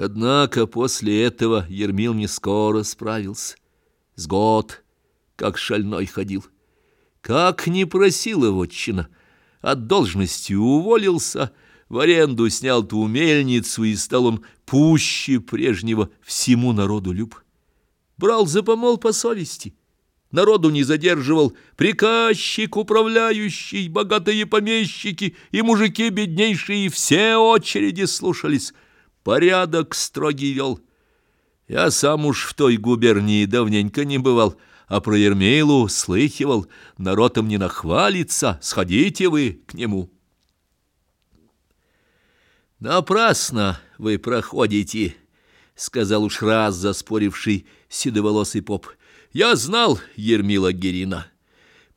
Однако после этого Ермил не скоро справился. С год, как шальной ходил. Как не просил его отчина, от должности уволился, в аренду снял ту мельницу, и стал он пуще прежнего всему народу люб. Брал за помол по совести, народу не задерживал, приказчик, управляющий, богатые помещики и мужики беднейшие все очереди слушались, порядок строгий вел. Я сам уж в той губернии давненько не бывал, а про Ермейлу слыхивал, народ им не нахвалится, сходите вы к нему. «Напрасно вы проходите», — сказал уж раз заспоривший седоволосый поп. «Я знал Ермила Герина.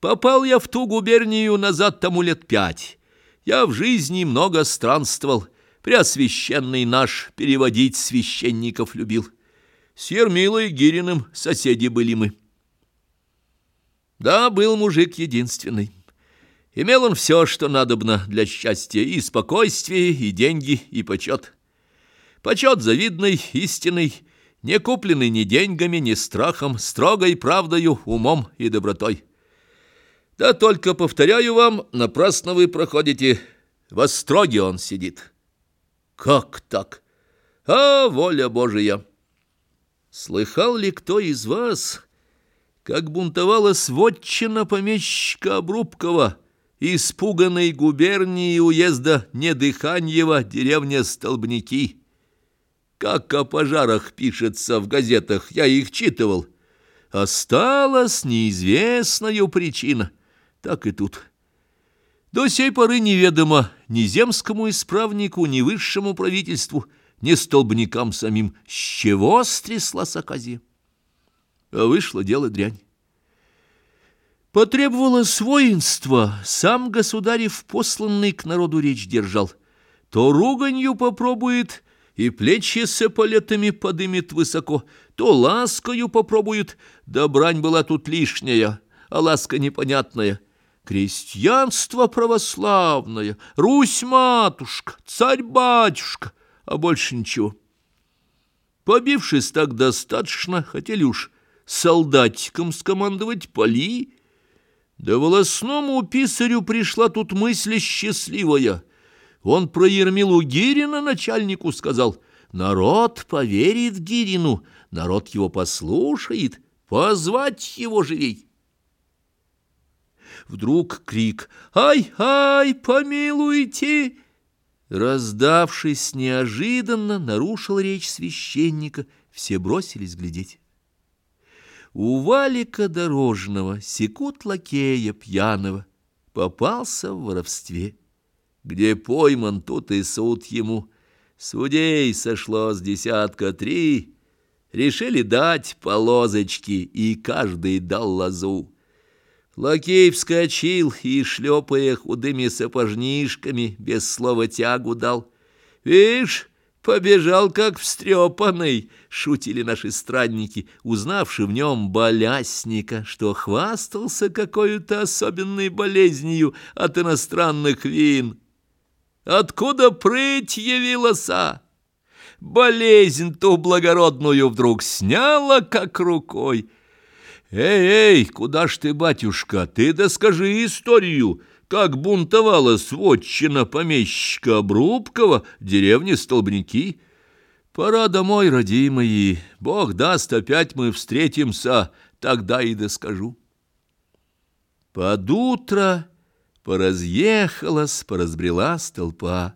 Попал я в ту губернию назад тому лет пять. Я в жизни много странствовал, Преосвященный наш переводить священников любил. С Ермилой Гириным соседи были мы». Да, был мужик единственный. Имел он все, что надобно для счастья, и спокойствие, и деньги, и почет. Почет завидный, истинный, не купленный ни деньгами, ни страхом, строгой правдою, умом и добротой. Да только, повторяю вам, напрасно вы проходите, во строге он сидит. Как так? А воля Божия! Слыхал ли кто из вас как бунтовалась вотчина помещика Обрубкова, испуганной губернии уезда Недыханьева, деревня Столбники. Как о пожарах пишется в газетах, я их читывал. Осталась неизвестная причина. Так и тут. До сей поры неведомо ни земскому исправнику, ни высшему правительству, ни столбникам самим, с чего стряслась оказия а вышло дело дрянь. Потребовалось воинство, сам государев посланный к народу речь держал. То руганью попробует и плечи с эполетами подымет высоко, то ласкою попробует, да брань была тут лишняя, а ласка непонятная. Крестьянство православное, Русь-матушка, царь-батюшка, а больше ничего. Побившись так достаточно, хотели уж солдатиком скомандовать поли. Да волосному писарю пришла тут мысль счастливая. Он про Ермилу Гирина начальнику сказал, народ поверит Гирину, народ его послушает, позвать его живей. Вдруг крик «Ай-ай, помилуйте!» Раздавшись неожиданно, нарушил речь священника, все бросились глядеть. У валика дорожного секут лакея пьяного, Попался в воровстве. Где пойман, тут и суд ему. Судей сошло с десятка три, Решили дать по лозочке, И каждый дал лозу. Лакей вскочил и, шлепая худыми сапожнишками, Без слова тягу дал. «Вишь, Побежал, как встрепанный, шутили наши странники, узнавши в нем болясника, что хвастался какой-то особенной болезнью от иностранных вин. Откуда прыть явилась? Болезнь-то благородную вдруг сняла, как рукой. «Эй, эй, куда ж ты, батюшка, ты да скажи историю!» как бунтовала сводчина помещика Обрубкова, деревни Столбники. Пора домой, родимые, Бог даст, опять мы встретимся, тогда и доскажу. Под утро поразъехалась, поразбрелась толпа.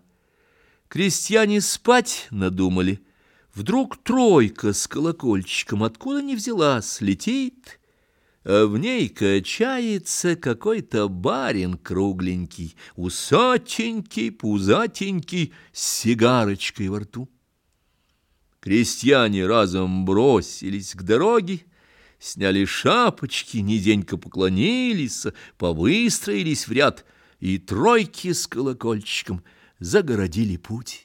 Крестьяне спать надумали. Вдруг тройка с колокольчиком откуда не взялась, летит в ней качается какой-то барин кругленький, усатенький, пузатенький, с сигарочкой во рту. Крестьяне разом бросились к дороге, сняли шапочки, низенько поклонились, повыстроились в ряд, и тройки с колокольчиком загородили путь.